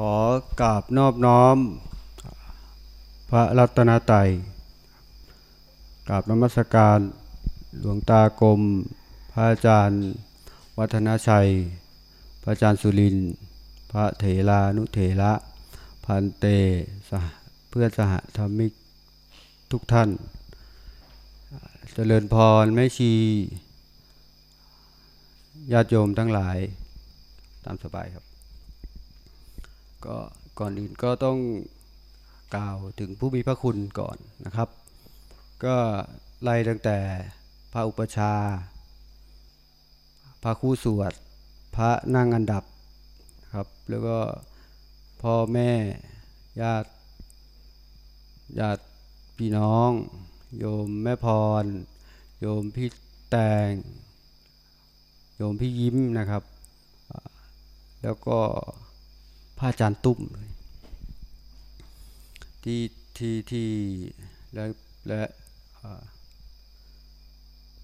ขอกราบนอบน้อม พระรัตนตรัยกราบนมัสการหลวงตากรม พระอาจารย์ วัฒนชัย พระอาจารย์สุริน พระเถรานุเถระพันเตสเพื่อนสหธรรมิกทุกท่าน เจริญพรแม่ชีญาติโยมทั้งหลายตามสบายครับ ก็ก่อนอื่นก็ต้องกล่าวถึงผู้มีพระคุณก่อนนะครับ ก็ไล่ตั้งแต่พระอุปชา พระคู่สวด พระนั่งอันดับครับแล้วก็พ่อแม่ญาติญาติพี่น้อง โยมแม่พร โยมพี่แตง โยมพี่ยิ้มนะครับ แล้วก็ พระอาจารย์ตุ้มที่ที่ที่และและ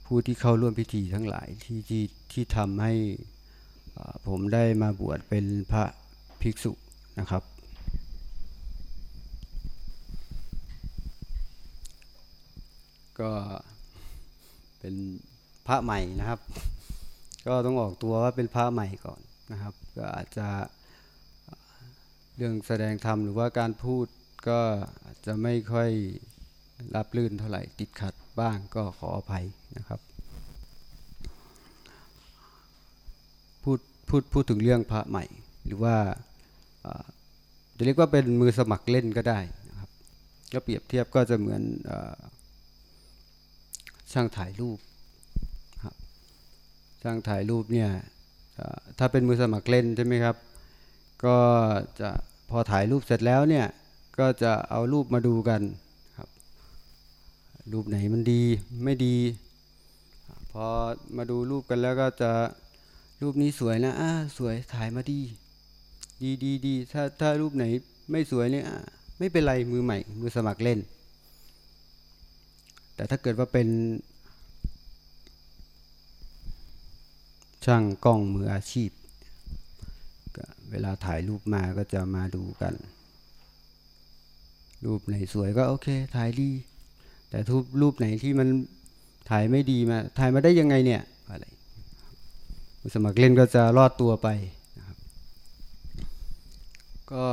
ผู้ที่เข้าร่วมพิธีทั้งหลายที่ที่ที่ทำให้ผมได้มาบวชเป็นพระภิกษุนะครับ ก็เป็นพระใหม่นะครับ ก็ต้องออกตัวว่าเป็นพระใหม่ก่อนนะครับ ก็อาจจะ เรื่องแสดงธรรมหรือว่าการพูดก็อาจจะไม่ค่อยรับลื่นเท่าไหร่ติดขัดบ้างก็ขออภัยนะครับ พูดพูดพูดถึงเรื่องพระใหม่ หรือว่าจะเรียกว่าเป็นมือสมัครเล่นก็ได้นะครับก็เปรียบเทียบก็จะเหมือนอช่างถ่ายรูปครับช่างถ่ายรูปเนี่ยถ้าเป็นมือสมัครเล่นใช่ไหมครับ ก็จะพอถ่ายรูปเสร็จแล้วเนี่ยก็จะเอารูปมาดูกันครับ รูปไหนมันดีไม่ดี พอมาดูรูปกันแล้วก็จะรูปนี้สวยนะอ่าสวยถ่ายมาดี ดีดีดีถ้าถ้ารูปไหนไม่สวยเนี่ยไม่เป็นไรมือใหม่ มือสมัครเล่น แต่ถ้าเกิดว่าเป็น ช่างกล้องมืออาชีพ เวลาถ่ายรูปมาก็จะมาดูกัน รูปไหนสวยก็โอเค ถ่ายดี แต่ทุกรูปไหนที่มันถ่ายไม่ดีมา ถ่ายมาได้ยังไงเนี่ยอะไรสมัครเล่นก็จะรอดตัวไปนะครับ ก็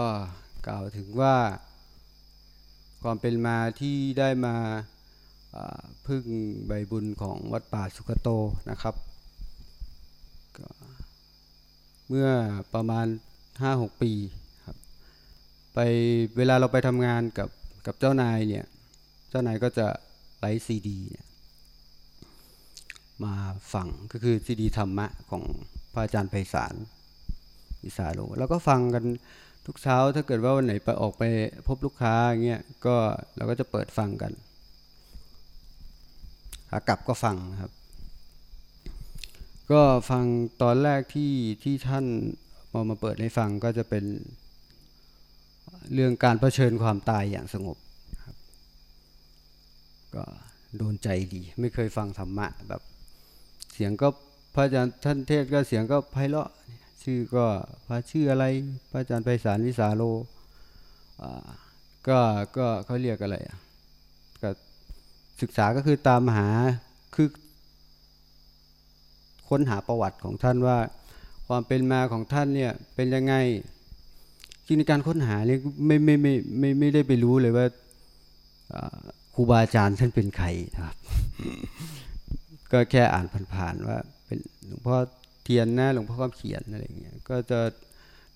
กล่าวถึงว่า ความเป็นมาที่ได้มาพึ่งใบบุญของวัดป่าสุกโตนะครับ เมื่อประมาณห้าหกปีครับไปเวลาเราไปทำงานกับกับเจ้านายเนี่ย เจ้านายก็จะไลฟ์ซีดีเนี่ยมาฟังก็คือซีดีธรรมะของพระอาจารย์ไพศาลอิสาโลแล้วก็ฟังกันทุกเช้าถ้าเกิดว่าวันไหนไปออกไปพบลูกค้าอย่างเงี้ยก็เราก็จะเปิดฟังกันขากลับก็ฟังครับ ก็ฟังตอนแรกที่ที่ท่านมามาเปิดให้ฟังก็จะเป็นเรื่องการเผชิญความตายอย่างสงบครับ ก็โดนใจดี ไม่เคยฟังธรรมะแบบ เสียงก็พระอาจารย์ท่านเทศก็เสียงก็ไพเราะชื่อก็พระชื่ออะไรพระอาจารย์ไพศาลวิสาโลก็ก็เขาเรียกอะไรก็ศึกษาก็คือตามหาคือ ค้นหาประวัติของท่านว่า ความเป็นมาของท่านเนี่ยเป็นยังไงจริงในการค้นหาเนี่ยไม่ไม่ไม่ไม่ไม่ได้ไปรู้เลยว่าครูบาอาจารย์ท่านเป็นใครนะครับ ก็แค่อ่านผ่านๆว่าเป็นหลวงพ่อเทียนนะหลวงพ่อคำเขียนอะไรเงี้ยก็จะ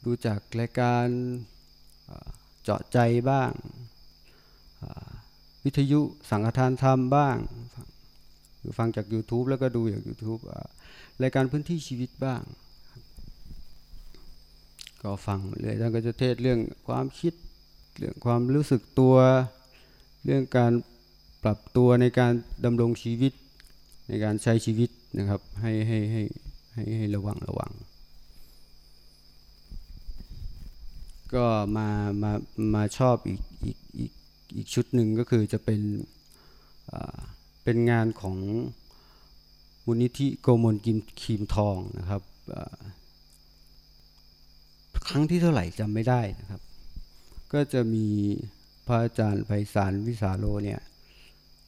ดูจากรายการเจาะใจบ้าง วิทยุสังฆทานธรรมบ้าง ฟังจาก YouTube แล้วก็ดูจาก YouTube รายการพื้นที่ชีวิตบ้าง ก็ฟังเลยท่านก็จะเทศเรื่องความคิดเรื่องความรู้สึกตัวเรื่องการปรับตัวในการดำรงชีวิตในการใช้ชีวิตนะครับ ให้ให้ให้ให้ให้ระวังระวัง ก็มามามาชอบอีกอีกอีกอีกชุดหนึ่งก็คือจะเป็นเป็นงานของ มูลนิธิโกมลกิมคีมทองนะครับครั้งที่เท่าไหร่จำไม่ได้นะครับ ก็จะมีพระอาจารย์ไพศาลวิสาโลเนี่ย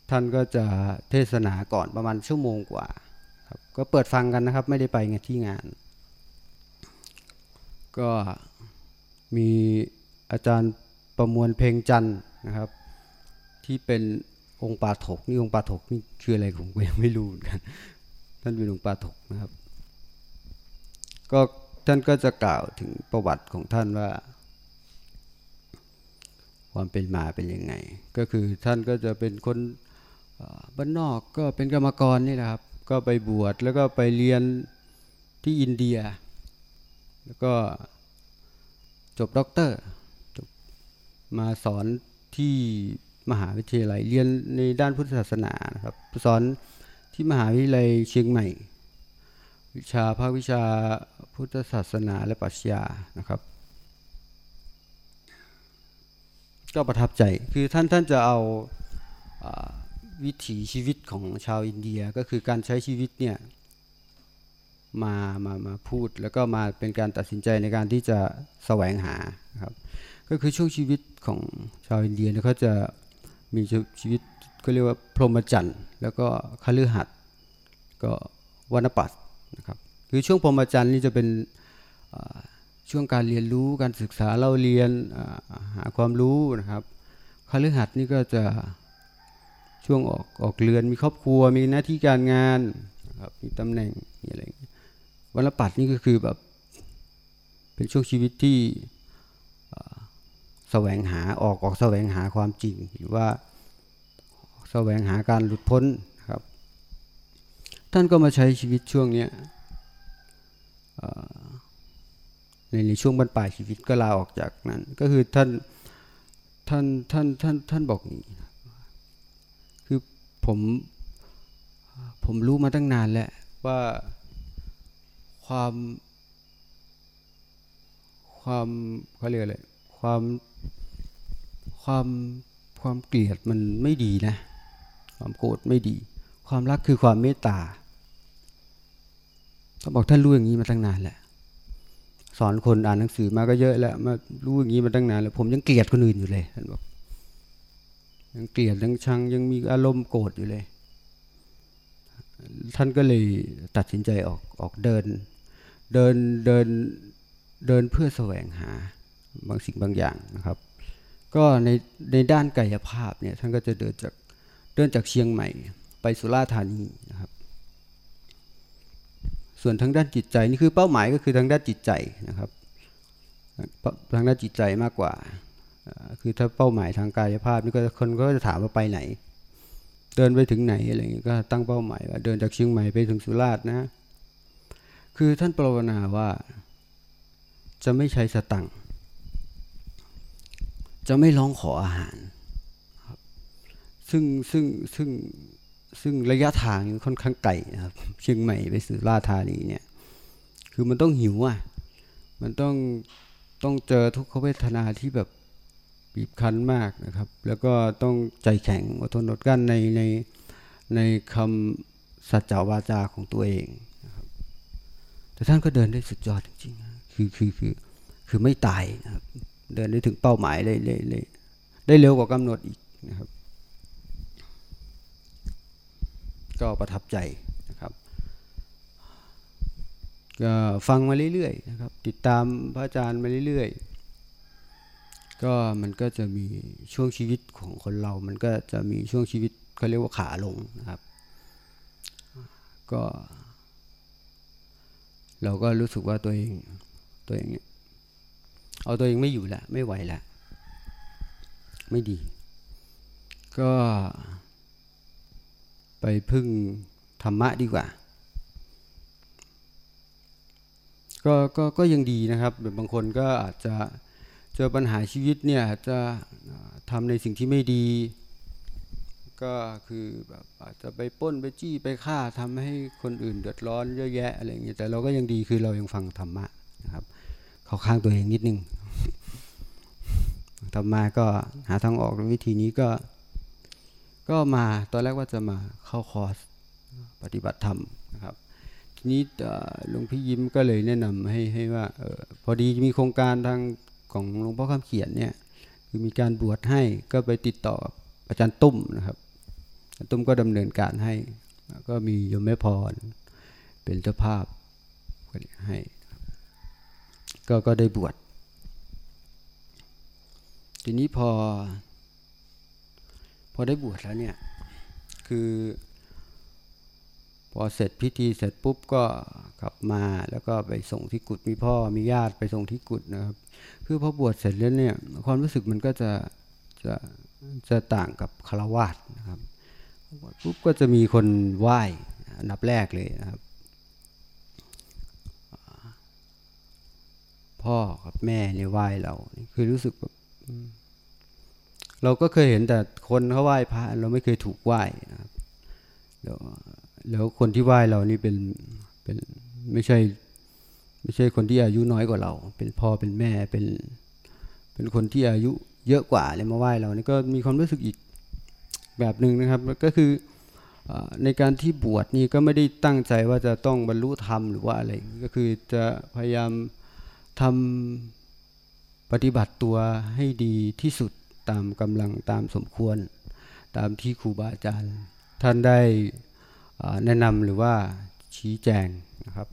ท่านก็จะเทศนาก่อนประมาณชั่วโมงกว่าครับก็เปิดฟังกันนะครับ ไม่ได้ไปงานที่งาน ก็มีอาจารย์ประมวลเพลงจันนะครับ ที่เป็นองค์ปาถกนี่องค์ปาถกนี่คืออะไรผมก็ยังไม่รู้เหมือนกัน ท่านเป็นองปาถกนะครับ ก็ท่านก็จะกล่าวถึงประวัติของท่านว่า ความเป็นมาเป็นยังไง ก็คือท่านก็จะเป็นคนบ้านนอกก็เป็นกรรมกรนี่นะครับ ก็ไปบวชแล้วก็ไปเรียนที่อินเดีย แล้วก็จบด็อกเตอร์มาสอนที่มหาวิทยาลัยเรียนในด้านพุทธศาสนานะครับสอน ที่มหาวิทยาลัยเชียงใหม่ วิชาภาควิชาพุทธศาสนาและปรัชญานะครับ ก็ประทับใจคือท่านท่านจะเอาวิถีชีวิตของชาวอินเดียก็คือการใช้ชีวิตเนี่ยมามามาพูดแล้วก็มาเป็นการตัดสินใจในการที่จะแสวงหาครับ ก็คือช่วงชีวิตของชาวอินเดียเนี่ยเขาจะมีชีวิต ก็เรียกว่าพรหมจรรย์แล้วก็คฤหัสถ์ก็วรรณปัตนะครับคือช่วงพรหมจรรย์นี่จะเป็นช่วงการเรียนรู้การศึกษาเราเรียนหาความรู้นะครับคฤหัสถ์นี่ก็จะช่วงออกออกเรือนมีครอบครัวมีหน้าที่การงานนะครับมีตำแหน่งมีอะไรวรรณปัตนี่ก็คือแบบเป็นช่วงชีวิตที่แสวงหาออกออกแสวงหาความจริงหรือว่า แสวงหาการหลุดพ้นครับ ท่านก็มาใช้ชีวิตช่วงนี้ในในช่วงบรรปลายชีวิตก็ลาออกจากนั้น ก็คือท่านท่านท่านท่านท่านบอกนี้คือผมผมรู้มาตั้งนานแล้วว่าความ ความเขาเรียกอะไรความความความเกลียดมันไม่ดีนะ ความโกรธไม่ดี ความรักคือความเมตตาเขาบอกท่านรู้อย่างนี้มาตั้งนานแหละสอนคนอ่านหนังสือมาก็เยอะแล้วมารู้อย่างนี้มาตั้งนานแล้ว ผมยังเกลียดคนอื่นอยู่เลยท่านบอกยังเกลียดยังชังยังมีอารมณ์โกรธอยู่เลย ท่านก็เลยตัดสินใจออกออกเดิน เดินเดินเดินเพื่อแสวงหาบางสิ่งบางอย่างนะครับ ก็ในในด้านกายภาพเนี่ยท่านก็จะเดินจาก เดินจากเชียงใหม่ไปสุราษฎร์ธานีนะครับ ส่วนทางด้านจิตใจนี่คือเป้าหมายก็คือทางด้านจิตใจนะครับทางด้านจิตใจมากกว่า คือถ้าเป้าหมายทางกายภาพนี่ก็คนก็จะถามว่าไปไหน เดินไปถึงไหนอะไรอย่างนี้ก็ตั้งเป้าหมายว่าเดินจากเชียงใหม่ไปถึงสุราษฎร์นะ คือท่านปรานาว่า จะไม่ใช้สตังค์จะไม่ร้องขออาหาร ซึ่งซึ่งซึ่งซึ่งระยะทางค่อนข้างไกลนะครับเชียงใหม่ไปสุราธานีเนี่ย คือมันต้องหิวอะ มันต้องต้องเจอทุกขเวทนาที่แบบบีบคั้นมากนะครับ แล้วก็ต้องใจแข็งอดทนอดกั้นในในในคำสัจจาวาจาของตัวเองนะครับแต่ท่านก็เดินได้สุดยอดจริงๆคือคือคือคือไม่ตายนะครับ เดินได้ถึงเป้าหมายได้ได้ได้เร็วกว่ากำหนดอีกนะครับ ก็ประทับใจนะครับก็ฟังมาเรื่อยๆนะครับ ติดตามพระอาจารย์มาเรื่อยๆ ก็มันก็จะมีช่วงชีวิตของคนเรา มันก็จะมีช่วงชีวิตเขาเรียกว่าขาลงนะครับ ก็ เราก็รู้สึกว่าตัวเองตัวเองเนี่ยเอาตัวเองไม่อยู่ล้วไม่ไหวล้วไม่ดี ก็ ไปพึ่งธรรมะดีกว่า ก็ก็ก็ยังดีนะครับบบบางคนก็อาจจะเจอปัญหาชีวิตเนี่ยจะทำในสิ่งที่ไม่ดี ก็คือแบบอาจจะไปป้นไปจี้ไปฆ่าทำให้คนอื่นเดือดร้อนเยอะแยะอะไรอย่างเงี้ยแต่เราก็ยังดีคือเรายังฟังธรรมะนะครับเข้าข้างตัวเองนิดนึงต่อมาก็หาทางออกวิธีนี้ก็ ก็มาตอนแรกว่าจะมาเข้าคอร์สปฏิบัติธรรมนะครับทีนี้หลวงพี่ยิ้มก็เลยแนะนำให้ให้ว่าออพอดีมีโครงการทางของหลวงพ่อคำเขียนเนี่ยคือมีการบวชให้ก็ไปติดต่ออาจารย์ตุ้มนะครับตุ้มก็ดำเนินการให้ ก็มีโยมแม่พรเป็นเจ้าภาพให้ก็ก็ได้บวชทีนี้พอ พอได้บวชแล้วเนี่ย คือ พอเสร็จพิธีเสร็จปุ๊บก็กลับมาแล้วก็ไปส่งที่กุฏมีพ่อมีญาติไปส่งที่กุฏนะครับ คือพอบวชเสร็จแล้วเนี่ย ความรู้สึกมันก็จะจะจะต่างกับคารวาสนะครับบวชปุ๊บก็จะมีคนไหว้นับแรกเลยนะครับ พ่อกับแม่เนี่ยไหว้เรา คือรู้สึกแบบ เราก็เคยเห็นแต่คนเขาไหว้พระเราไม่เคยถูกไหว้นะครับแล้วคนที่ไหว้เรานี่เป็นเป็นไม่ใช่ไม่ใช่คนที่อายุน้อยกว่าเรา เป็นพ่อเป็นแม่เป็นเป็นคนที่อายุเยอะกว่าเลยมาไหว้เรานี่ก็มีความรู้สึกอีกแบบหนึ่งนะครับก็คือในการที่บวชนี่ก็ไม่ได้ตั้งใจว่าจะต้องบรรลุธรรมหรือว่าอะไรก็คือจะพยายามทำปฏิบัติตัวให้ดีที่สุด ตามกำลังตามสมควร ตามที่ครูบาอาจารย์ ท่านได้แนะนำหรือว่าชี้แจงนะครับ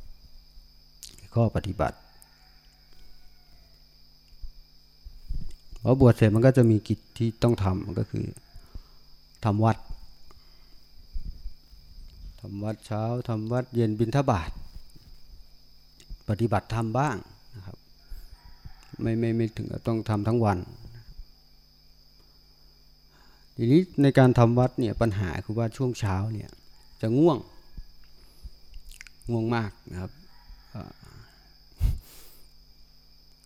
ข้อปฏิบัติพอบวชเสร็จมันก็จะมีกิจที่ต้องทำก็คือทำวัดทำวัดเช้าทำวัดเย็นบิณฑบาตปฏิบัติทำบ้างนะครับ ไม่ไม่ไม่ถึงต้องทำทั้งวัน ทีนี้ในการทำวัดเนี่ยปัญหาคือว่าช่วงเช้าเนี่ยจะง่วงง่วงมากนะครับ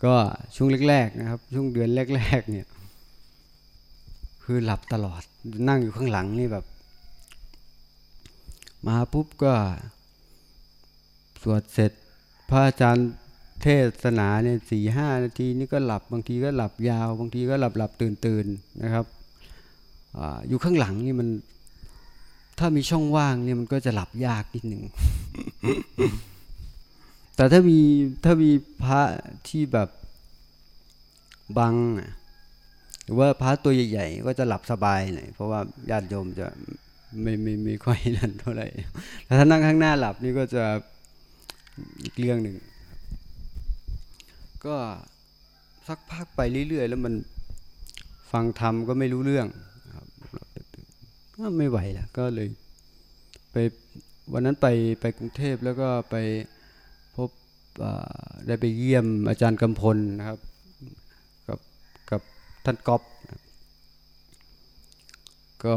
ก็ช่วงแรกๆนะครับ ช่วงเดือนแรกๆเนี่ยคือหลับตลอดนั่งอยู่ข้างหลังนี่แบบ มาปุ๊บก็สวดเสร็จพระอาจารย์เทศนาเนี่ยสี่ห้านาทีนี่ก็หลับบางทีก็หลับยาว บางทีก็หลับหลับตื่นตื่นนะครับ อยู่ข้างหลังนี่มันถ้ามีช่องว่างเนี่ยมันก็จะหลับยากนิดหนึ่ง แต่ถ้ามีถ้ามีพระที่แบบบังหรือว่าพระตัวใหญ่ ๆ ก็จะหลับสบายหน่อยเพราะว่าญาติโยมจะไม่ไม่ไม่ค่อยนั่นเท่าไหร่แต่ถ้านั่งข้างหน้าหลับนี่ก็จะอีกเรื่องหนึ่ง ก็สักพักไปเรื่อยๆ แล้วมันฟังธรรมก็ไม่รู้เรื่อง ไม่ไหวแล้วก็เลยไปวันนั้นไปไปกรุงเทพแล้วก็ไปพบได้ไปเยี่ยมอาจารย์กำพลนะครับกับกับท่านก๊อฟก็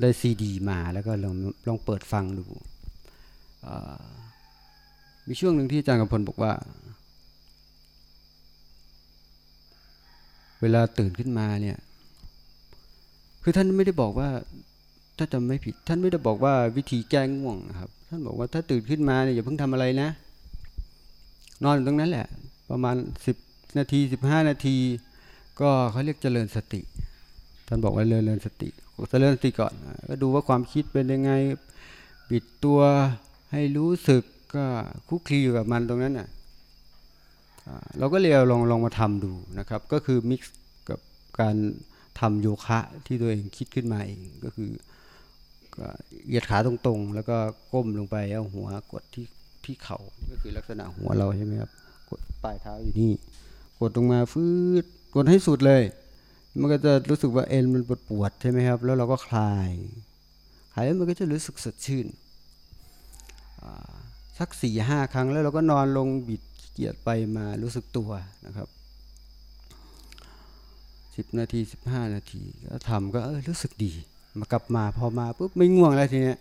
ได้ซีดีมาแล้วก็ลองลองเปิดฟังดู มีช่วงหนึ่งที่อาจารย์กำพลบอกว่า เวลาตื่นขึ้นมาเนี่ย คือท่านไม่ได้บอกว่าถ้าจำไม่ผิด ท่านไม่ได้บอกว่าวิธีแก้ง่วงนะครับ ท่านบอกว่าถ้าตื่นขึ้นมาเนี่ยอย่าเพิ่งทำอะไรนะ นอนตรงนั้นแหละ ประมาณสิบนาทีสิบห้านาที ก็เขาเรียกเจริญสติ ท่านบอกว่าเจริญสติเจริญสติก่อนก็ดูว่าความคิดเป็นยังไงปิดตัวให้รู้สึกก็คุกคีอยู่กับมันตรงนั้นน่ะเราก็เลยลองลองมาทำดูนะครับ ก็คือมิกซ์กับการ ทำโยคะที่ตัวเองคิดขึ้นมาเองก็คือเหยียดขาตรงๆ แล้วก็ก้มลงไปเอาหัวกดที่ที่เข่าก็คือลักษณะหัวเราใช่ไหมครับกดปลายเท้าอยู่นี่ กดลงมาฟืดกดให้สุดเลย มันก็จะรู้สึกว่าเอ็นมันปวดปวดใช่ไหมครับ แล้วเราก็คลายคลายแล้วมันก็จะรู้สึกสดชื่นสักสี่ห้าครั้งแล้วเราก็นอนลงบิดเกียดไปมารู้สึกตัวนะครับ สิบนาทีสิบห้านาทีก็ทำก็เออรู้สึกดี มากลับมาพอมาปุ๊บไม่ง่วงแล้วทีเนี้ย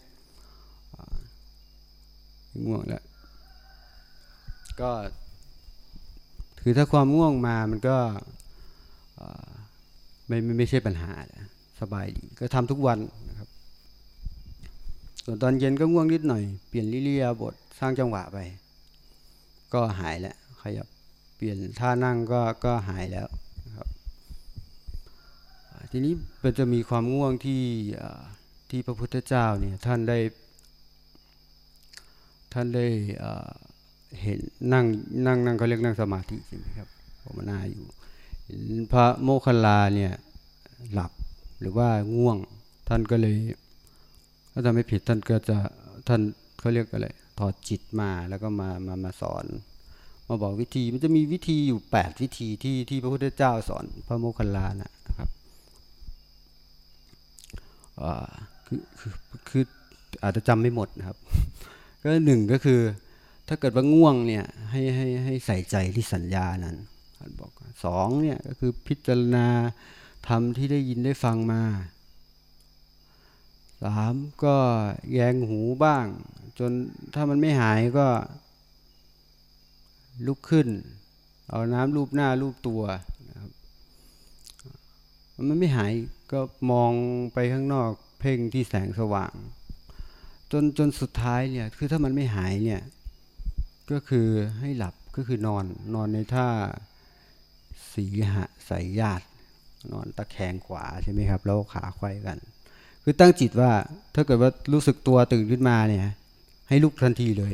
ไม่ง่วงแล้วก็คือถ้าความง่วงมามันก็ไม่ไม่ไม่ใช่ปัญหาสบายดีก็ทำทุกวันนะครับส่วนตอนเย็นก็ง่วงนิดหน่อย เปลี่ยนลิเลียบทสร้างจังหวะไป ก็หายแล้วขยับเปลี่ยนท่านั่งก็ก็หายแล้ว ทีนี้มันจะมีความง่วงที่ที่พระพุทธเจ้าเนี่ยท่านได้ท่านได้เห็นนั่งนั่งนั่งเขาเรียกนั่งสมาธิใช่ไหมครับภาวนาอยู่พระโมคคัลลาเนี่ยหลับหรือว่าง่วงท่านก็เลยถ้าทำไม่ผิดท่านก็จะท่านเขาเรียกอะไรถอดจิตมาแล้วก็มามามาสอน มาบอกวิธีมันจะมีวิธีอยู่แปดวิธีที่ที่พระพุทธเจ้าสอนพระโมคคัลลานะ คือคือคืออาจจะจำไม่หมดนะครับ ก็หนึ่งก็คือ ถ้าเกิดว่าง่วงเนี่ยให้ให้ให้ใส่ใจที่สัญญานั้นท่านบอกสองเนี่ยก็คือพิจารณาทำที่ได้ยินได้ฟังมาสามก็แยงหูบ้าง จนถ้ามันไม่หายก็ ลุกขึ้น เอาน้ำรูปหน้ารูปตัวนะครับมันไม่หาย ก็มองไปข้างนอกเพ่งที่แสงสว่าง จนจนสุดท้ายเนี่ยคือถ้ามันไม่หายเนี่ยก็คือให้หลับก็คือนอนนอนในท่าสีหะใส่ญาตินอนตะแคงขวาใช่ไหมครับ แล้วขาควายกัน คือตั้งจิตว่าถ้าเกิดว่ารู้สึกตัวตื่นขึ้นมาเนี่ยให้ลุกทันทีเลย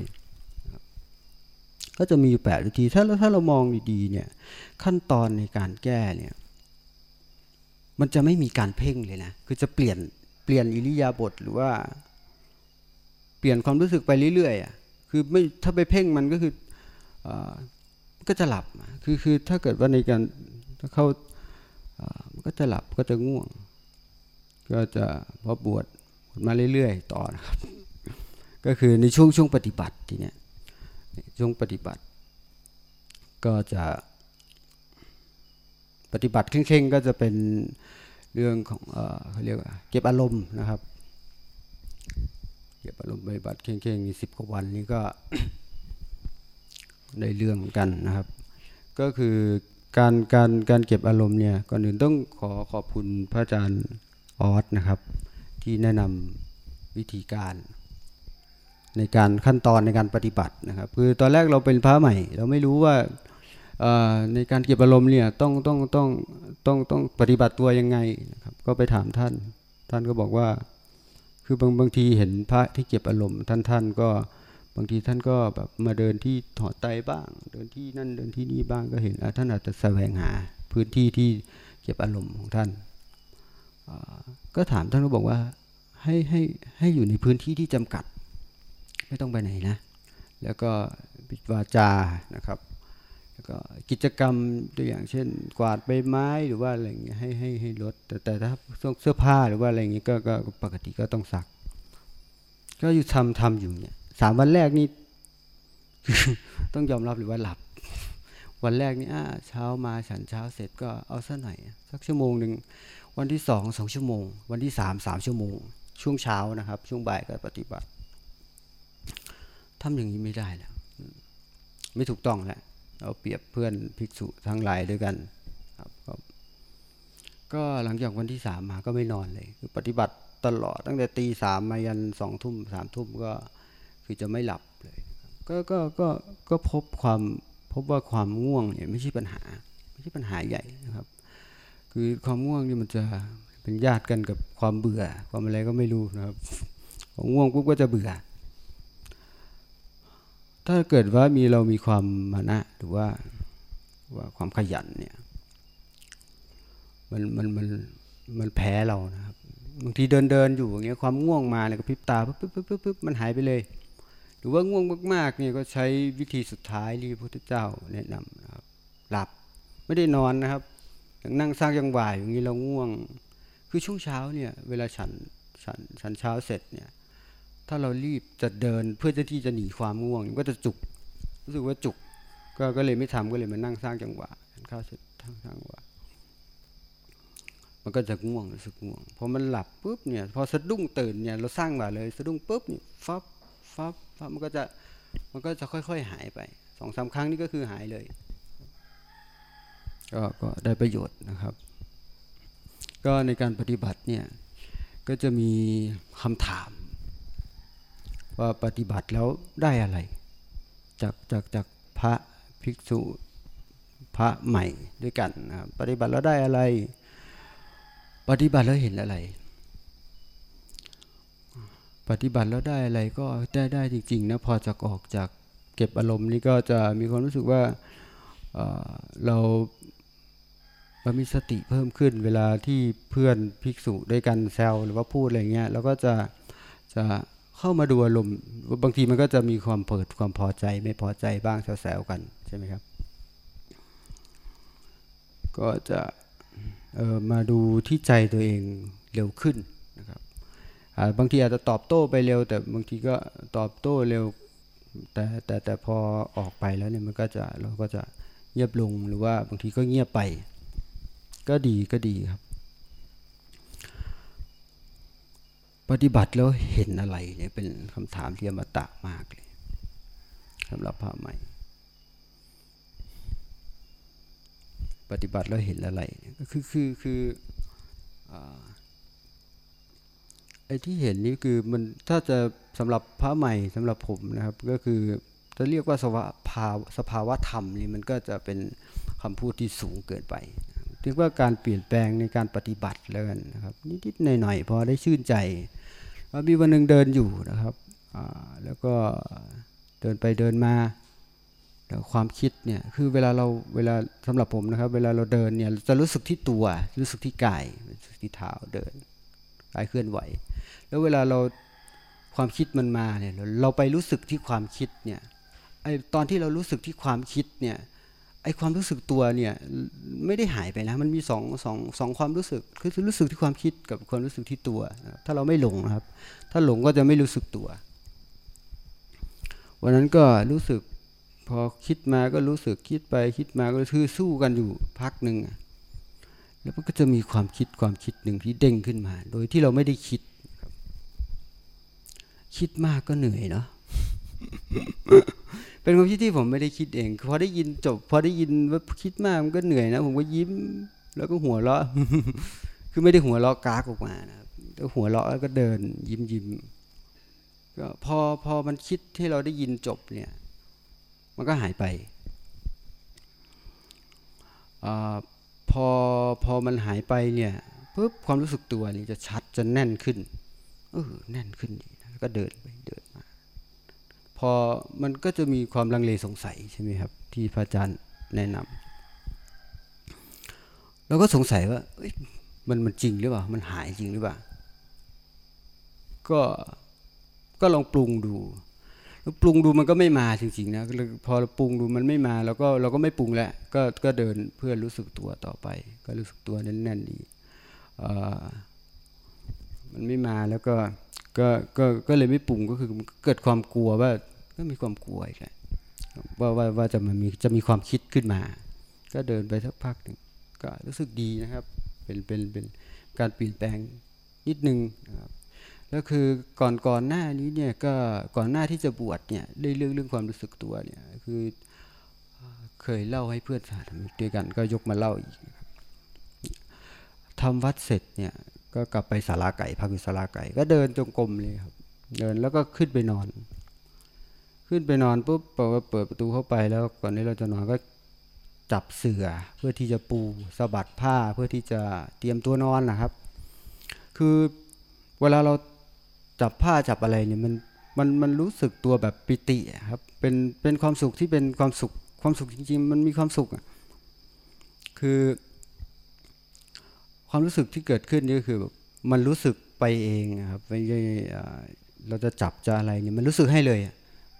ก็จะมีอยู่แปดวิธีถ้าถ้าเรามองดีๆเนี่ยขั้นตอนในการแก้เนี่ย มันจะไม่มีการเพ่งเลยนะ คือจะเปลี่ยนเปลี่ยนอิริยาบถหรือว่า เปลี่ยนความรู้สึกไปเรื่อยๆอะคือไม่ถ้าไปเพ่งมันก็คืออก็จะหลับ คือคือถ้าเกิดว่าในการเข้าก็จะหลับก็จะง่วง ก็จะพอบวชมาเรื่อยๆ ต่อนะครับ ก็คือในช่วงช่วงปฏิบัติทีเนี้ยช่วงปฏิบัติ ก็จะ ปฏิบัติเคร่งๆก็จะเป็นเรื่องของเขาเรียกว่าเก็บอารมณ์นะครับ เก็บอารมณ์ปฏิบัติเคร่งๆมีสิบกว่าวันนี้ก็ได้เรื่องกันนะครับ ก็คือการการการเก็บอารมณ์เนี่ยก่อนอื่นต้องขอขอบคุณพระอาจารย์ออสนะครับ ที่แนะนำวิธีการ ในการขั้นตอนในการปฏิบัตินะครับ คือตอนแรกเราเป็นพระใหม่ เราไม่รู้ว่า ในการเก็บอารมณ์เนี่ยต้องต้องต้องต้องต้องปฏิบัติตัวยังไงนะครับ ก็ไปถามท่าน ท่านก็บอกว่า คือบางบางทีเห็นพระที่เก็บอารมณ์ ท่านท่านก็บางทีท่านก็แบบมาเดินที่ถอดไตบ้าง เดินที่นั่นเดินที่นี่บ้างก็เห็นท่านอาจจะแสวงหาพื้นที่ที่เก็บอารมณ์ของท่าน ก็ถามท่านก็บอกว่าให้ให้ให้อยู่ในพื้นที่ที่จำกัด ไม่ต้องไปไหนนะ แล้วก็ปิดวาจานะครับ ก็กิจกรรมตัวอย่างเช่น กวาดใบไม้หรือว่าอะไรเงี้ยให้ให้ให้ลดแต่แต่ถ้าเสื้อผ้าหรือว่าอะไรเงี้ยก็ก็ปกติก็ต้องซัก ก็อยู่ทำทำอยู่เนี่ยสามวันแรกนี่ต้องยอมรับหรือว่าหลับ วันแรกนี่เช้ามาฉันเช้าเสร็จก็เอาสักหน่อยสักชั่วโมงหนึ่งวันที่สองสองชั่วโมง วันที่สามสามชั่วโมง ช่วงเช้านะครับ ช่วงบ่ายก็ปฏิบัติทำอย่างนี้ไม่ได้แล้ว ไม่ถูกต้องแหละ เราเปรียบเพื่อนภิกษุทั้งหลายด้วยกันครับก็หลังจากวันที่สามมาก็ไม่นอนเลย คือปฏิบัติตลอดตั้งแต่ตีสามมายันสองทุ่มสามทุ่มก็คือจะไม่หลับเลยก็ก็ก็ก็พบความพบว่าความง่วงเนี่ยไม่ใช่ปัญหา ไม่ใช่ปัญหาใหญ่นะครับ คือความง่วงนี่มันจะเป็นญาติกันกับความเบื่อ ความอะไรก็ไม่รู้นะครับง่วงปุ๊บก็จะเบื่อ ถ้าเกิดว่ามีเรามีความมานะหรือว่าว่าความขยันเนี่ยมันมันมันมันแพ้เรานะครับบางทีเดินเดินอยู่อย่างเงี้ยความง่วงมาเนี่ยก็พริบตาปุ๊บปุ๊บปุ๊บปุ๊บมันหายไปเลย หรือว่าง่วงมากๆเนี่ยก็ใช้วิธีสุดท้ายที่พระพุทธเจ้าแนะนำนะครับหลับไม่ได้นอนนะครับยังนั่งสร้างยังหวายอย่างนี้เราง่วง คือช่วงเช้าเนี่ยเวลาฉันฉันฉันเช้าเสร็จเนี่ย ถ้าเรารีบจะเดินเพื่อที่จะหนีความง่วง ก็จะจุก รู้สึกว่าจุก ก็ก็เลยไม่ทำก็เลยมานั่งสร้างจังหวะเข้าเสร็จทั้งทั้งวะมันก็จะง่วงรู้สึกง่วงพอมันหลับปุ๊บเนี่ยพอสะดุ้งตื่นเนี่ยเราสร้างมาเลยสะดุ้งปุ๊บเนี่ยฟับฟับฟับมันก็จะมันก็จะค่อย ๆ หายไปสองสาครั้งนี่ก็คือหายเลยก็ก็ได้ประโยชน์นะครับ ก็ในการปฏิบัติเนี่ยก็จะมีคำถาม ว่าปฏิบัติแล้วได้อะไร จากจากจากพระภิกษุพระใหม่ด้วยกันนะปฏิบัติแล้วได้อะไร ปฏิบัติแล้วเห็นอะไร ปฏิบัติแล้วได้อะไรก็ได้ได้จริงๆนะพอจะออกจากเก็บอารมณ์นี่ก็จะมีความรู้สึกว่าเราเรามีสติเพิ่มขึ้นเวลาที่เพื่อนภิกษุด้วยกันแซวหรือว่าพูดอะไรเงี้ยเราก็จะจะ เข้ามาดูอารมณ์บางทีมันก็จะมีความเปิดความพอใจไม่พอใจบ้างแซวๆกันใช่ไหมครับ ก็จะมาดูที่ใจตัวเองเร็วขึ้นนะครับบางทีอาจจะตอบโต้ไปเร็ว แต่บางทีก็ตอบโต้เร็วแต่แต่แต่พอออกไปแล้วเนี่ยมันก็จะเราก็จะเงียบลงหรือว่าบางทีก็เงียบไป ก็ดีก็ดีครับ ปฏิบัติแล้วเห็นอะไรเนี่ยเป็นคำถามที่อมตะมากเลยสำหรับพระใหม่ ปฏิบัติแล้วเห็นอะไรก็คือคือคือไอ้ที่เห็นนี่คือมันถ้าจะสำหรับพระใหม่สำหรับผมนะครับ ก็คือจะเรียกว่าสภาวสภาวะธรรมนี่มันก็จะเป็นคำพูดที่สูงเกินไปเรียกว่าการเปลี่ยนแปลงในการปฏิบัติแล้วกันนะครับนิดๆหน่อยๆพอได้ชื่นใจว่ามีวันหนึ่งเดินอยู่นะครับแล้วก็เดินไปเดินมาแล้วความคิดเนี่ยคือเวลาเราเวลาสำหรับผมนะครับ เวลาเราเดินเนี่ยจะรู้สึกที่ตัวรู้สึกที่กายรู้สึกที่เท้าเดินกายเคลื่อนไหว แล้วเวลาเราความคิดมันมาเนี่ยเราไปรู้สึกที่ความคิดเนี่ยไอตอนที่เรารู้สึกที่ความคิดเนี่ย ไอความรู้สึกตัวเนี่ยไม่ได้หายไปนะ มันมีสองสองสองความรู้สึกคือรู้สึกที่ความคิดกับความรู้สึกที่ตัว ถ้าเราไม่หลงนะครับ ถ้าหลงก็จะไม่รู้สึกตัว วันนั้นก็รู้สึกพอคิดมาก็รู้สึกคิดไปคิดมาก็คือสู้กันอยู่พักหนึ่งแล้วมันก็จะมีความคิดความคิดหนึ่งที่เด้งขึ้นมา โดยที่เราไม่ได้คิดคิดมากก็เหนื่อยเนาะ เป็นความคิดที่ผมไม่ได้คิดเองพอได้ยินจบ พอได้ยินว่าคิดมากมันก็เหนื่อยนะ ผมก็ยิ้มแล้วก็หัวเราะ คือไม่ได้หัวเราะกากออกมานะก็หัวเราะแล้วก็เดิน ยิ้มยิ้มก็พอพอมันคิดที่เราได้ยินจบเนี่ย มันก็หายไปอพอพอมันหายไปเนี่ยปุ๊บความรู้สึกตัวนี่จะชัดจะแน่นขึ้นเออแน่นขึ้นดีก็เดินไปเดิน อมันก็จะมีความลังเลสงสัยใช่ไหมครับ ที่พระอาจารย์แนะนำเราก็สงสัยว่ามันมันจริงหรือเปล่า มันหายจริงหรือเปล่า ก็ก็ลองปรุงดูแล้วปรุงดูมันก็ไม่มาจริงๆนะพอเราปรุงดูมันไม่มาเราก็เราก็ไม่ปรุงแล้วก็ก็เดินเพื่อรู้สึกตัวต่อไป ก็รู้สึกตัวแน่นๆดีมันไม่มาแล้วก็ก็ก็ก็เลยไม่ปรุงก็คือเกิดความกลัวว่า ก็มีความกลัวอีกแหละว่าว่าว่าจะมันมีจะมีความคิดขึ้นมา ก็เดินไปสักพักหนึ่งก็รู้สึกดีนะครับ เป็นเป็นเป็นการเปลี่ยนแปลงนิดนึงนะครับแล้วคือก่อนก่อนหน้านี้เนี่ยก็ก่อนหน้าที่จะบวชเนี่ยเรื่องเรื่องความรู้สึกตัวเนี่ยคือเคยเล่าให้เพื่อนสาธมิกด้วยกันก็ยกมาเล่าอีกทำวัดเสร็จเนี่ยก็กลับไปสาราไก่พักอยู่สาราไก่ ก็เดินจงกรมเลยครับ เดินแล้วก็ขึ้นไปนอน ขึ้นไปนอนปุ๊บพอเปิดประตูเข้าไปแล้วก่อนที่เราจะนอนก็จับเสื่อเพื่อที่จะปูสะบัดผ้าเพื่อที่จะเตรียมตัวนอนนะครับ คือเวลาเราจับผ้าจับอะไรเนี่ยมันมันมันรู้สึกตัวแบบปิติครับเป็นเป็นความสุขที่เป็นความสุขความสุขจริง ๆ มันมีความสุขคือ ความรู้สึกที่เกิดขึ้นนี่ก็คือแบบมันรู้สึกไปเองครับไม่ใช่เราจะจับจะอะไรเนี่ยมันรู้สึกให้เลยเห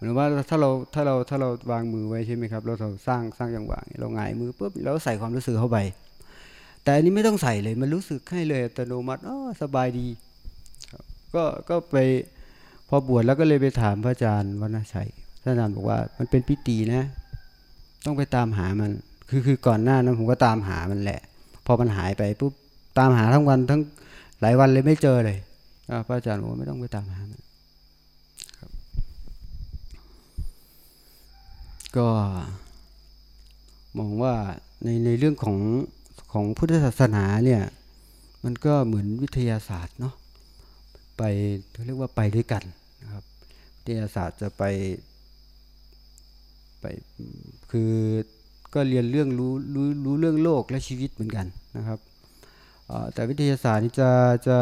มือนว่าถ้าเราถ้าเราถ้าเราวางมือไว้ใช่ไหมครับเราสร้างสร้างจังหวะเราหงายมือปุ๊บแล้วใส่ความรู้สึกเข้าไป แต่อันนี้ไม่ต้องใส่เลยมันรู้สึกให้เลยอัตโนมัติอ๋อสบายดีก็ก็ไปพอบวชแล้วก็เลยไปถามพระอาจารย์วรรณชัยท่านอาจารย์บอกว่ามันเป็นพิตีนะ ต้องไปตามหามัน คือคือก่อนหน้านั้นผมก็ตามหามันแหละ พอมันหายไปปุ๊บตามหาทั้งวันทั้งหลายวันเลยไม่เจอเลยพระอาจารย์บอกไม่ต้องไปตามหา ก็มองว่าในในเรื่องของของพุทธศาสนาเนี่ย มันก็เหมือนวิทยาศาสตร์เนาะไปเรียกว่าไปด้วยกันนะครับวิทยาศาสตร์จะไปไปคือก็เรียนเรื่องรู้รู้รู้เรื่องโลกและชีวิตเหมือนกันนะครับแต่วิทยาศาสตร์นี่จะจะ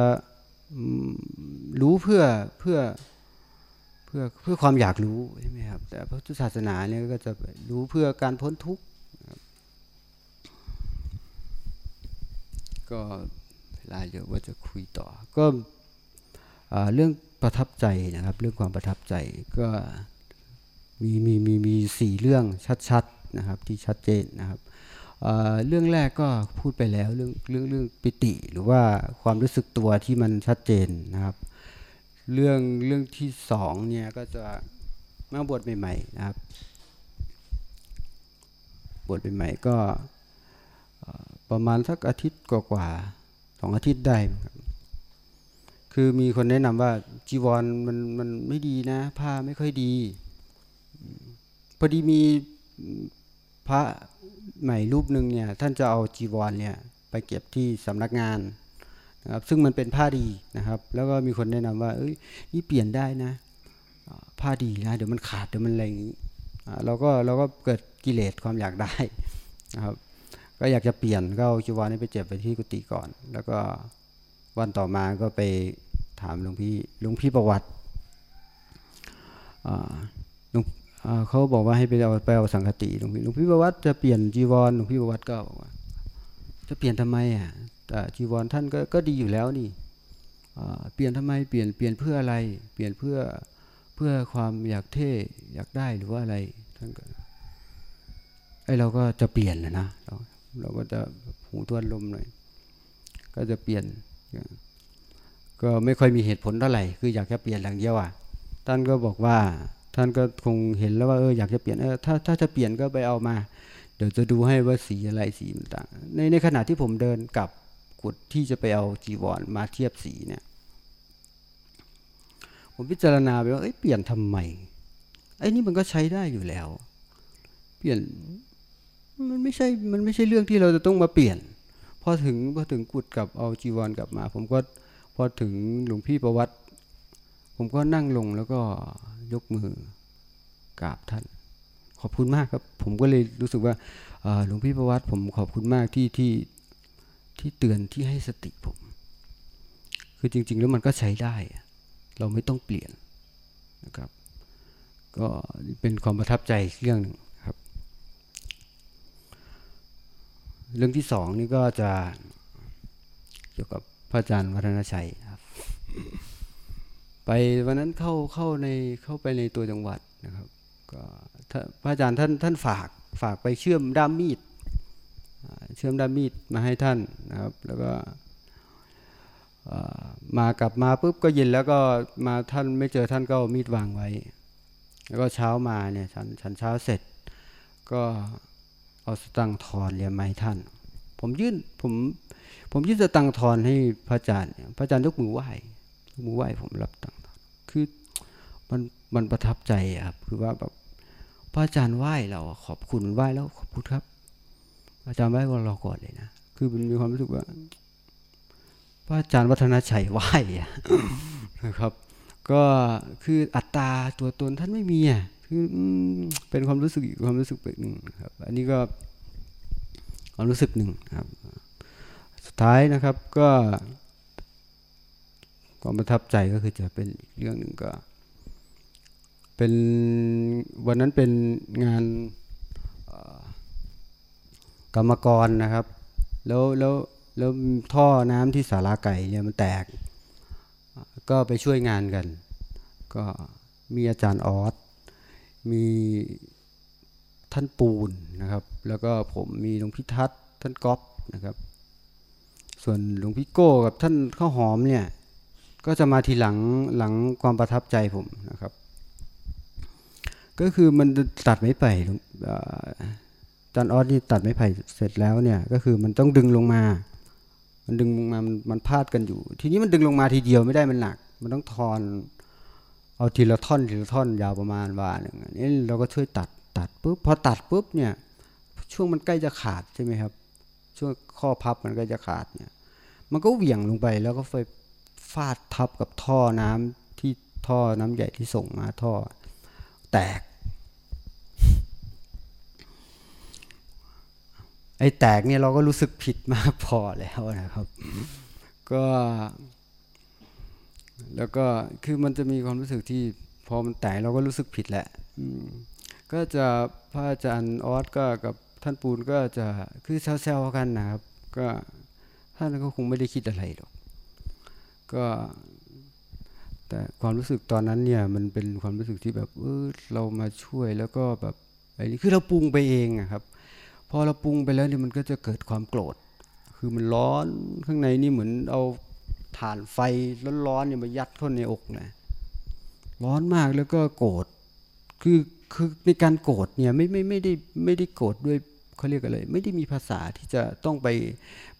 รู้เพื่อเพื่อ พื่อเพื่อความอยากรู้ใช่ไหมครับแต่พระพุทธศาสนาเนี่ยก็จะรู้เพื่อการพ้นทุกข์ก็เวลาเยอะว่าจะคุยต่อ ก็เรื่องประทับใจนะครับ เรื่องความประทับใจก็มีมีมีมีสี่เรื่องชัดๆนะครับที่ชัดเจนนะครับเรื่องแรกก็พูดไปแล้วเรื่องเรื่องเรื่องปิติ หรือว่าความรู้สึกตัวที่มันชัดเจนนะครับ เรื่องเรื่องที่สองเนี่ยก็จะมาบทใหม่ๆนะครับบทใหม่ๆก็ประมาณสักอาทิตย์กว่าๆสองอาทิตย์ได้ครับคือมีคนแนะนำว่าจีวรมันมันไม่ดีนะ ผ้าไม่ค่อยดี พอดีมีพระใหม่รูปหนึ่งเนี่ย ท่านจะเอาจีวรเนี่ย ไปเก็บที่สำนักงาน นะครับซึ่งมันเป็นผ้าดีนะครับ แล้วก็มีคนแนะนำว่าเอ้ยนี่เปลี่ยนได้นะผ้าดีนะเดี๋ยวมันขาดเดี๋ยวมันอะไรอย่างนี้เราก็เราก็เกิดกิเลสความอยากได้นะครับ ก็อยากจะเปลี่ยนก็เอาจีวรนี้ไปเจ็บไปที่กุฏิก่อน แล้วก็วันต่อมาก็ไปถามหลวงพี่หลวงพี่ประวัติหลวงเขาบอกว่าให้ไปเอาไปเอาสังคติหลวงพี่หลวงพี่ประวัติจะเปลี่ยนจีวรหลวงพี่ประวัติก็บอกว่าจะเปลี่ยนทำไมอะ จีวรท่านก็ก็ดีอยู่แล้วนี่เปลี่ยนทำไมเปลี่ยนเปลี่ยนเพื่ออะไร เปลี่ยนเพื่อเพื่อความอยากเท่อยากได้หรือว่าอะไรท่านก็ไอเราก็จะเปลี่ยนนะนะเราเราก็จะหูทวนลมหน่อยก็จะเปลี่ยน ก็ไม่ค่อยมีเหตุผลเท่าไหร่คืออยากจะเปลี่ยนหลังเดียวอะท่านก็บอกว่าท่านก็คงเห็นแล้วว่าเอออยากจะเปลี่ยนเออถ้าถ้าจะเปลี่ยนก็ไปเอามา เดี๋ยวจะดูให้ว่าสีอะไรสีต่างในในขณะที่ผมเดินกลับ กุดที่จะไปเอาจีวรมาเทียบสีเนี่ยผมพิจารณาไปว่าเอ้ยเปลี่ยนทำไมไอ้นี่มันก็ใช้ได้อยู่แล้ว เปลี่ยนมันไม่ใช่มันไม่ใช่เรื่องที่เราจะต้องมาเปลี่ยนพอถึงพอถึงกุดกับเอาจีวรกลับมา ผมก็พอถึงหลวงพี่ประวัติ ผมก็นั่งลงแล้วก็ยกมือกราบท่าน ขอบคุณมากครับ ผมก็เลยรู้สึกว่าหลวงพี่ประวัติ ผมขอบคุณมากที่ที่ ที่เตือนที่ให้สติผม คือจริง ๆ แล้วมันก็ใช้ได้ เราไม่ต้องเปลี่ยนนะครับ ก็เป็นความประทับใจเรื่องหนึ่งครับ เรื่องที่สองนี่ก็จะเกี่ยวกับพระอาจารย์วัฒนชัยครับไปวันนั้นเข้าเข้าในเข้าไปในตัวจังหวัดนะครับก็พระอาจารย์ท่านท่านฝากฝากไปเชื่อมด้ามมีด เชื่อมด้ามมีดมาให้ท่านนะครับแล้วก็มากลับมาปุ๊บก็เย็นแล้วก็มาท่านไม่เจอท่านก็มีดวางไว้ แล้วก็เช้ามาเนี่ยฉันฉันเช้าเสร็จ ก็เอาสตังทอนเรียนมาให้ท่าน ผมยื่นผมผมยึดจะตังทอนให้พระอาจารย์พระอาจารย์ยกมือไหว้ยกมือไหว้ผมรับตังทอนคือมันมันประทับใจครับคือว่าแบบพระอาจารย์ไหว้เราขอบคุณไหว้แล้วขอบคุณครับ อาจารย์ไหว้เราก่อนเลยนะ คือมันมีความรู้สึกว่าพระอาจารย์วัฒนชัยไหว้นะครับ ก็คืออัตตาตัวตนท่านไม่มีอะคือเป็นความรู้สึกอีกความรู้สึกเป็นหนึ่งครับ อันนี้ก็ความรู้สึกหนึ่งครับ สุดท้ายนะครับก็ความประทับใจก็คือจะเป็นเรื่องหนึ่งก็ เป็นวันนั้นเป็นงาน กรรมกรนะครับ แล้วแล้วแล้วท่อน้ำที่สาราไก่เนี่ยมันแตก ก็ไปช่วยงานกัน ก็มีอาจารย์ออสมีท่านปูนนะครับ แล้วก็ผมมีหลวงพิทัศน์ท่านก๊อฟนะครับ ส่วนหลวงพี่โก้กับท่านข้าวหอมเนี่ย ก็จะมาทีหลังหลังความประทับใจผมนะครับ ก็คือมันตัดไม้ไผ่ จันออสนี่ตัดไม้ไผ่เสร็จแล้วเนี่ยก็คือมันต้องดึงลงมา มันดึงลงมามันมันพาดกันอยู่ ทีนี้มันดึงลงมาทีเดียวไม่ได้มันหนัก มันต้องทอน เอาทีละท่อนทีละท่อนยาวประมาณวาหนึ่งนี้เราก็ช่วยตัดตัดปุ๊บพอตัดปุ๊บเนี่ยช่วงมันใกล้จะขาดใช่ไหมครับ ช่วงข้อพับมันใก็จะขาดเนี่ย มันก็เหวี่ยงลงไปแล้วก็ไปฟาดทับกับท่อน้ำที่ท่อน้ำใหญ่ที่ส่งมาท่อ แตก ไอ้แตกเนี่ยเราก็รู้สึกผิดมากพอแล้วนะครับ ก็แล้วก็คือมันจะมีความรู้สึกที่พอมันแตกเราก็รู้สึกผิดแหละก็จะพระอาจารย์ออสก็กับท่านปูนก็จะคือแซวๆกันนะครับ ก็ท่านก็คงไม่ได้คิดอะไรหรอกก็แต่ความรู้สึกตอนนั้นเนี่ยมันเป็นความรู้สึกที่แบบเออเรามาช่วยแล้วก็แบบไอ้นี่คือเราปรุงไปเองอะครับ พอเราปรุงไปแล้วเนี่ยมันก็จะเกิดความโกรธ คือมันร้อนข้างในนี่เหมือนเอาถ่านไฟร้อนๆเนี่ยมายัดเข้าในอกนะร้อนมากแล้วก็โกรธคือคือในการโกรธเนี่ยไม่ไม่ไม่ได้ไม่ได้โกรธด้วยเขาเรียกอะไร ไม่ได้มีภาษาที่จะต้องไป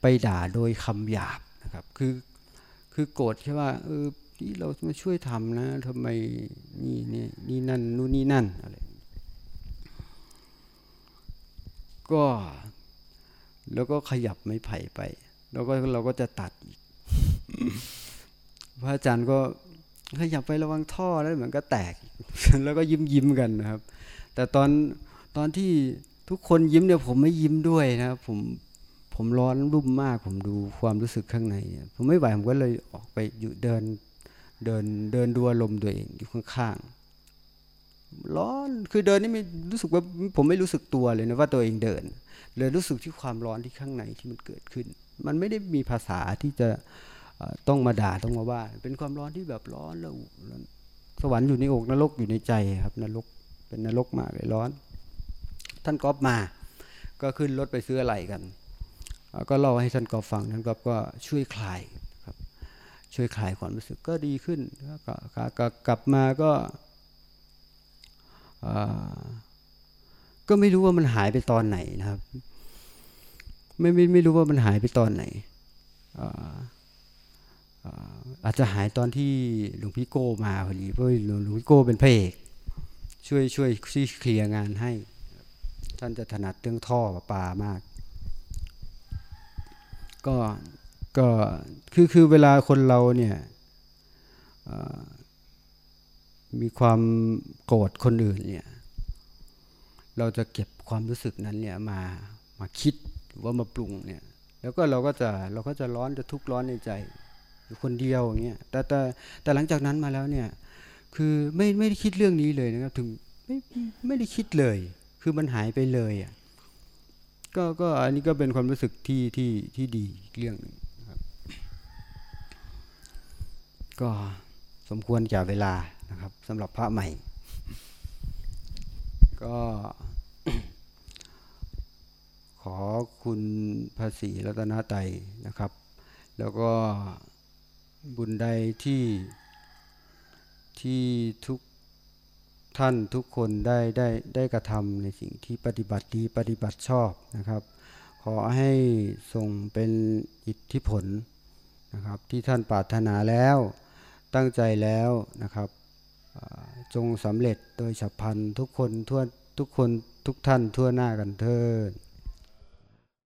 ไปด่าโดยคำหยาบนะครับ คือคือโกรธแค่ว่าเออที่เรามาช่วยทำนะทำไมนี่นี่นี่นั่นนู่นนี่นั่นอะไร ก็ แล้วก็ขยับไม้ไผ่ไป แล้วก็เราก็จะตัดอีกพระอาจารย์ก็ขยับไประวังท่อแล้วเหมือนก็แตก แล้วก็ยิ้มยิ้มกันนะครับ แต่ตอนตอนที่ทุกคนยิ้มเนี่ยผมไม่ยิ้มด้วยนะครับ ผมผมร้อนรุ่มมาก ผมดูความรู้สึกข้างในผมไม่ไหวผมก็เลยออกไปอยู่เดินเดินเดินดูอารมณ์ตัวเองอยู่ข้างๆ ร้อนคือเดินนี่ไม่รู้สึกว่าผมไม่รู้สึกตัวเลยนะว่าตัวเองเดินเลยรู้สึกที่ความร้อนที่ข้างในที่มันเกิดขึ้น มันไม่ได้มีภาษาที่จะต้องมาด่าต้องมาว่า เป็นความร้อนที่แบบร้อนแล้วสวรรค์อยู่ในอกนรกอยู่ในใจครับนรกเป็นนรกมากเลยร้อน ท่านก๊อฟมาก็ขึ้นรถไปซื้ออะไรกัน ก็เล่าให้ท่านก๊อฟฟังท่านก๊อฟก็ช่วยคลายครับ ช่วยคลายความรู้สึกก็ดีขึ้นก็กลับมาก็ ก็ไม่รู้ว่ามันหายไปตอนไหนนะครับ ไม่ไม่ไม่รู้ว่ามันหายไปตอนไหนอาจจะหายตอนที่หลวงพี่โก้มาพอดีเพราะหลวงพี่โก้เป็นพระเอกช่วยช่วยช่วยเคลียร์งานให้ ท่านจะถนัดเรื่องท่อปลามาก ก็ก็คือคือเวลาคนเราเนี่ย มีความโกรธคนอื่นเนี่ย เราจะเก็บความรู้สึกนั้นเนี่ยมามาคิดว่ามาปรุงเนี่ย แล้วก็เราก็จะเราก็จะร้อนจะทุกข์ร้อนในใจอยู่คนเดียวอย่างเงี้ยแต่แต่แต่หลังจากนั้นมาแล้วเนี่ย คือไม่ไม่ได้คิดเรื่องนี้เลยนะครับถึงไม่ไม่ได้คิดเลย คือมันหายไปเลยอะก็ก็อันนี้ก็เป็นความรู้สึกที่ที่ที่ดีเรื่องนึงครับ ก็สมควรแก่เวลา นะครับสำหรับพระใหม่ ก็ขอคุณภาษีรัตนไตยนะครับ แล้วก็บุญใดที่ที่ทุกท่านทุกคนได้ได้ได้กระทำในสิ่งที่ปฏิบัติดีปฏิบัติชอบนะครับ ขอให้ส่งเป็นอิทธิผลนะครับที่ท่านปรารถนาแล้วตั้งใจแล้วนะครับ จงสำเร็จโดยฉับพลันทุกคนทั่วทุกคนทุกท่านทั่วหน้ากันเถิด